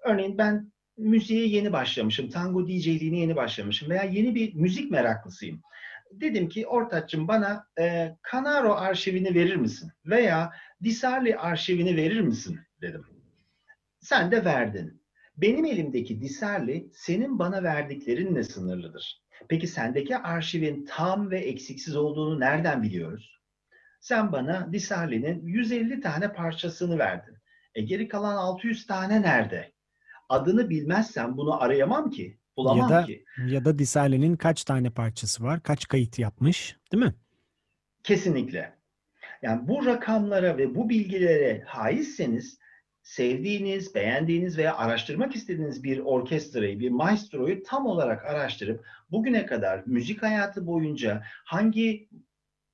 örneğin ben müziğe yeni başlamışım, tango DJ'liğine yeni başlamışım veya yeni bir müzik meraklısıyım. Dedim ki Ortaç'cığım bana e, Canaro arşivini verir misin? Veya Disarli arşivini verir misin? dedim. Sen de verdin. Benim elimdeki Disarli senin bana verdiklerinle sınırlıdır. Peki sendeki arşivin tam ve eksiksiz olduğunu nereden biliyoruz? Sen bana Disarli'nin 150 tane parçasını verdin. E geri kalan 600 tane nerede? Adını bilmezsem bunu arayamam ki. Bulamam ya da, ki. Ya da Disarli'nin kaç tane parçası var? Kaç kayıt yapmış? Değil mi? Kesinlikle. Yani bu rakamlara ve bu bilgilere haizseniz sevdiğiniz, beğendiğiniz veya araştırmak istediğiniz bir orkestrayı, bir maestroyu tam olarak araştırıp bugüne kadar müzik hayatı boyunca hangi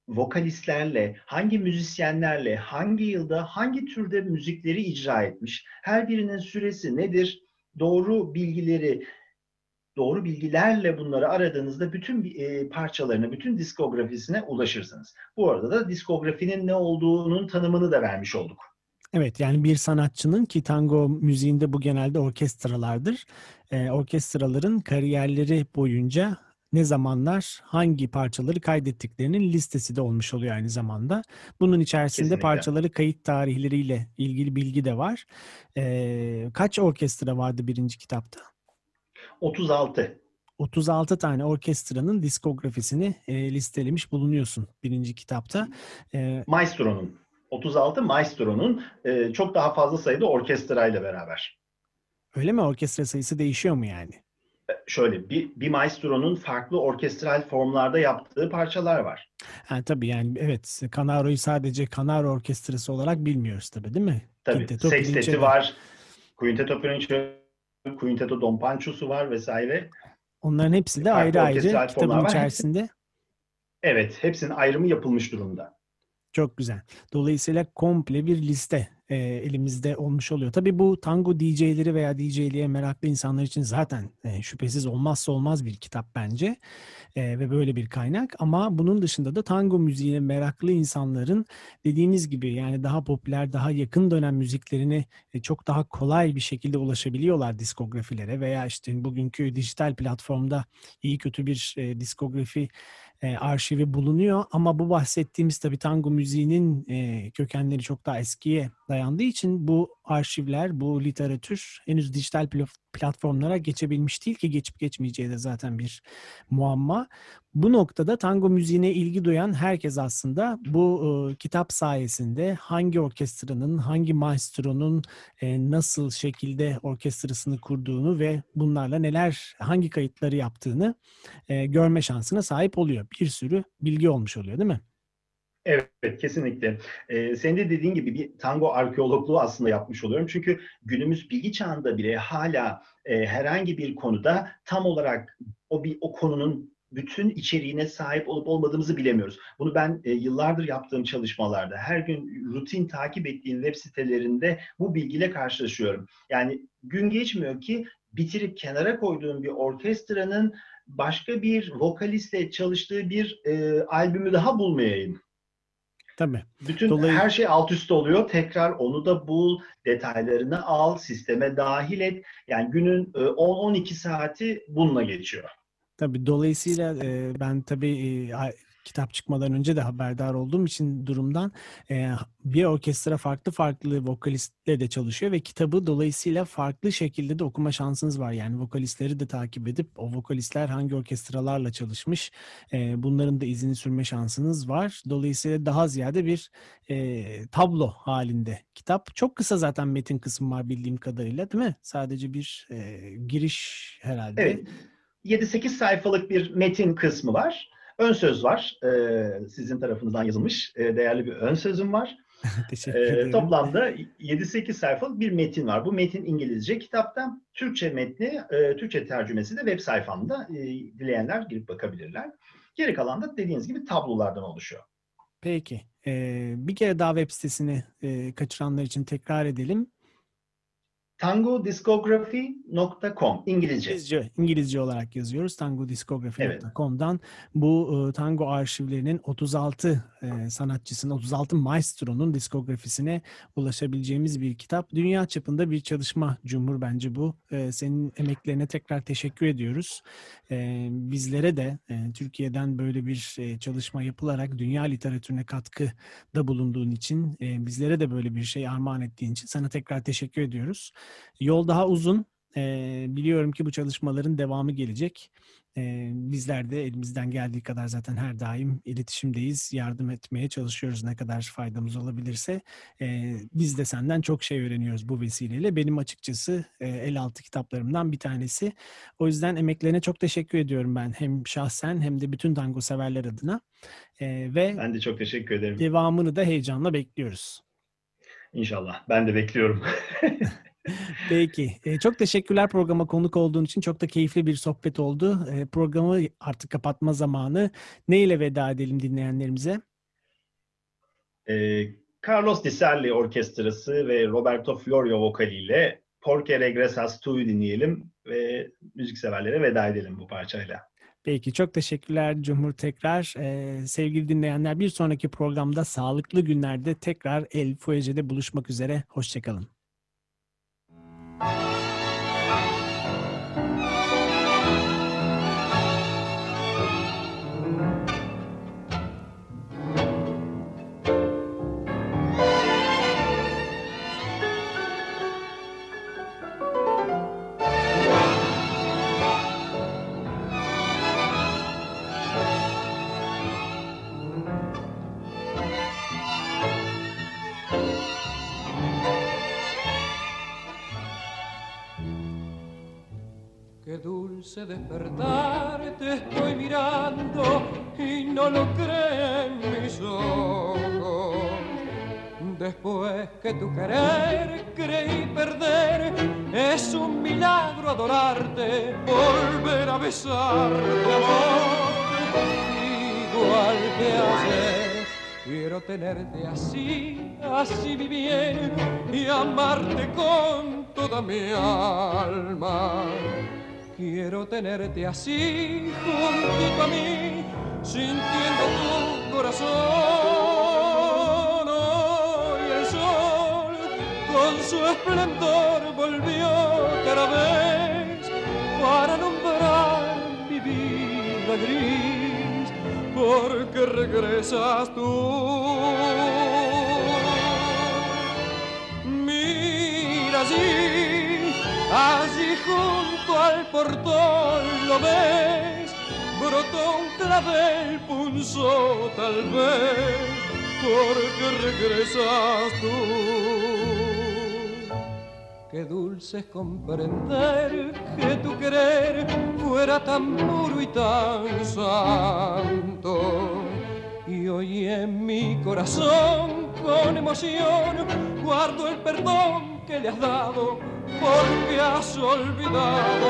vokalistlerle, hangi müzisyenlerle, hangi yılda, hangi türde müzikleri icra etmiş, her birinin süresi nedir, doğru bilgileri, doğru bilgilerle bunları aradığınızda bütün e, parçalarına, bütün diskografisine ulaşırsınız. Bu arada da diskografinin ne olduğunun tanımını da vermiş olduk. Evet yani bir sanatçının ki tango müziğinde bu genelde orkestralardır. E, orkestraların kariyerleri boyunca ne zamanlar hangi parçaları kaydettiklerinin listesi de olmuş oluyor aynı zamanda. Bunun içerisinde Kesinlikle. parçaları kayıt tarihleriyle ilgili bilgi de var. E, kaç orkestra vardı birinci kitapta? 36. 36 tane orkestranın diskografisini e, listelemiş bulunuyorsun birinci kitapta. E, Maestro'nun. 36 Maestro'nun e, çok daha fazla sayıda orkestrayla beraber. öyle mi? Orkestra sayısı değişiyor mu yani? E, Şöyle bir, bir Maestro'nun farklı orkestral formlarda yaptığı parçalar var. Ha, tabii yani evet Canaro'yu sadece Canaro Orkestrası olarak bilmiyoruz tabii değil mi? Tabii Quinteto sexteti var. Quinteto Pirinço, Quinteto Don Pancho'su var vesaire. Onların hepsi de Farklı ayrı ayrı kitabın var. içerisinde. Evet, hepsinin ayrımı yapılmış durumda. Çok güzel. Dolayısıyla komple bir liste e, elimizde olmuş oluyor. Tabii bu tango DJ'leri veya DJ'liğe meraklı insanlar için zaten e, şüphesiz olmazsa olmaz bir kitap bence E, ve böyle bir kaynak. Ama bunun dışında da tango müziğine meraklı insanların dediğiniz gibi yani daha popüler, daha yakın dönem müziklerini e, çok daha kolay bir şekilde ulaşabiliyorlar diskografilere veya işte bugünkü dijital platformda iyi kötü bir e, diskografi e, arşivi bulunuyor. Ama bu bahsettiğimiz tabii tango müziğinin e, kökenleri çok daha eskiye dayandığı için bu arşivler, bu literatür henüz dijital platformlara geçebilmiş değil ki geçip geçmeyeceği de zaten bir muamma. Bu noktada tango müziğine ilgi duyan herkes aslında bu e, kitap sayesinde hangi orkestranın, hangi maestronun e, nasıl şekilde orkestrasını kurduğunu ve bunlarla neler, hangi kayıtları yaptığını e, görme şansına sahip oluyor. Bir sürü bilgi olmuş oluyor değil mi? Evet, kesinlikle. Ee, senin de dediğin gibi bir tango arkeologluğu aslında yapmış oluyorum. Çünkü günümüz bilgi çağında bile hala e, herhangi bir konuda tam olarak o bir o konunun bütün içeriğine sahip olup olmadığımızı bilemiyoruz. Bunu ben e, yıllardır yaptığım çalışmalarda, her gün rutin takip ettiğim web sitelerinde bu bilgiyle karşılaşıyorum. Yani gün geçmiyor ki bitirip kenara koyduğum bir orkestranın başka bir vokalistle çalıştığı bir e, albümü daha bulmayayım. Tabii. Bütün Dolayı- her şey alt üst oluyor. Tekrar onu da bul, detaylarını al, sisteme dahil et. Yani günün e, 10-12 saati bununla geçiyor. Tabii dolayısıyla e, ben tabii e, kitap çıkmadan önce de haberdar olduğum için durumdan e, bir orkestra farklı farklı vokalistle de çalışıyor ve kitabı dolayısıyla farklı şekilde de okuma şansınız var. Yani vokalistleri de takip edip o vokalistler hangi orkestralarla çalışmış e, bunların da izini sürme şansınız var. Dolayısıyla daha ziyade bir e, tablo halinde kitap. Çok kısa zaten metin kısmı var bildiğim kadarıyla değil mi? Sadece bir e, giriş herhalde. Evet. 7-8 sayfalık bir metin kısmı var. Ön söz var. Ee, sizin tarafınızdan yazılmış e, değerli bir ön sözüm var. Teşekkür Ee, ederim. toplamda 7-8 sayfalık bir metin var. Bu metin İngilizce kitapta. Türkçe metni, e, Türkçe tercümesi de web sayfamda. E, dileyenler girip bakabilirler. Geri kalan da dediğiniz gibi tablolardan oluşuyor. Peki. Ee, bir kere daha web sitesini e, kaçıranlar için tekrar edelim. tangodiscography.com İngilizce. İngilizce, İngilizce olarak yazıyoruz. tangodiscography.com'dan bu e, tango arşivlerinin 36 e, sanatçısının, 36 maestro'nun diskografisine ulaşabileceğimiz bir kitap. Dünya çapında bir çalışma Cumhur bence bu. E, senin emeklerine tekrar teşekkür ediyoruz. E, bizlere de e, Türkiye'den böyle bir e, çalışma yapılarak dünya literatürüne katkı da bulunduğun için, e, bizlere de böyle bir şey armağan ettiğin için sana tekrar teşekkür ediyoruz. Yol daha uzun. Ee, biliyorum ki bu çalışmaların devamı gelecek. Ee, bizler de elimizden geldiği kadar zaten her daim iletişimdeyiz. Yardım etmeye çalışıyoruz ne kadar faydamız olabilirse. Ee, biz de senden çok şey öğreniyoruz bu vesileyle. Benim açıkçası e, el altı kitaplarımdan bir tanesi. O yüzden emeklerine çok teşekkür ediyorum ben. Hem şahsen hem de bütün tango severler adına. Ee, ve Ben de çok teşekkür ederim. devamını da heyecanla bekliyoruz. İnşallah. Ben de bekliyorum. Peki. E, çok teşekkürler programa konuk olduğun için. Çok da keyifli bir sohbet oldu. E, programı artık kapatma zamanı. Ne ile veda edelim dinleyenlerimize? Ee, Carlos Di Serli orkestrası ve Roberto Florio vokaliyle Porque Regresas Tu'yu dinleyelim ve müzikseverlere veda edelim bu parçayla. Peki çok teşekkürler Cumhur tekrar. E, sevgili dinleyenler bir sonraki programda sağlıklı günlerde tekrar El Fuece'de buluşmak üzere. Hoşçakalın. Bye. Despertar, te estoy mirando y no lo creen mis ojos. Después que tu querer creí perder, es un milagro adorarte, volver a besarte, amor, igual que ayer. Quiero tenerte así, así mi bien, y amarte con toda mi alma. Quiero tenerte así, juntito a mí, sintiendo tu corazón. Hoy el sol con su esplendor volvió otra vez para alumbrar mi vida gris, porque regresas tú. Mira allí, allí junto al portón lo ves, brotó un clavel, punzó tal vez, porque regresas tú. Qué dulce es comprender que tu querer fuera tan puro y tan santo. Y hoy en mi corazón con emoción guardo el perdón que le has dado porque has olvidado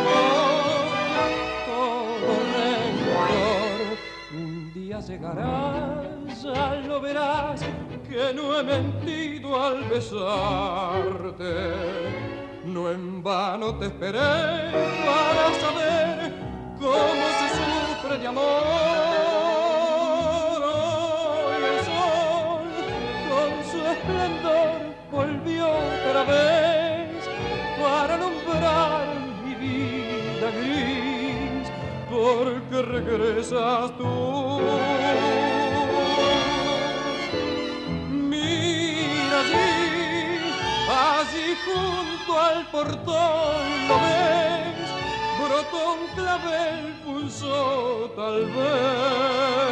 todo rencor. Un día llegarás, ya lo verás, que no he mentido al besarte. No en vano te esperé para saber cómo se sufre de amor. Hoy el sol con su esplendor volvió otra vez porque regresas tú. Mira allí, allí junto al portón lo ves, brotó un clavel, pulsó tal vez.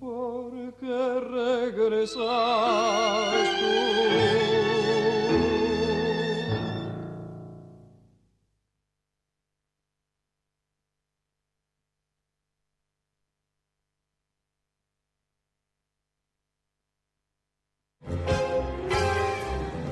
Porque regresas tú.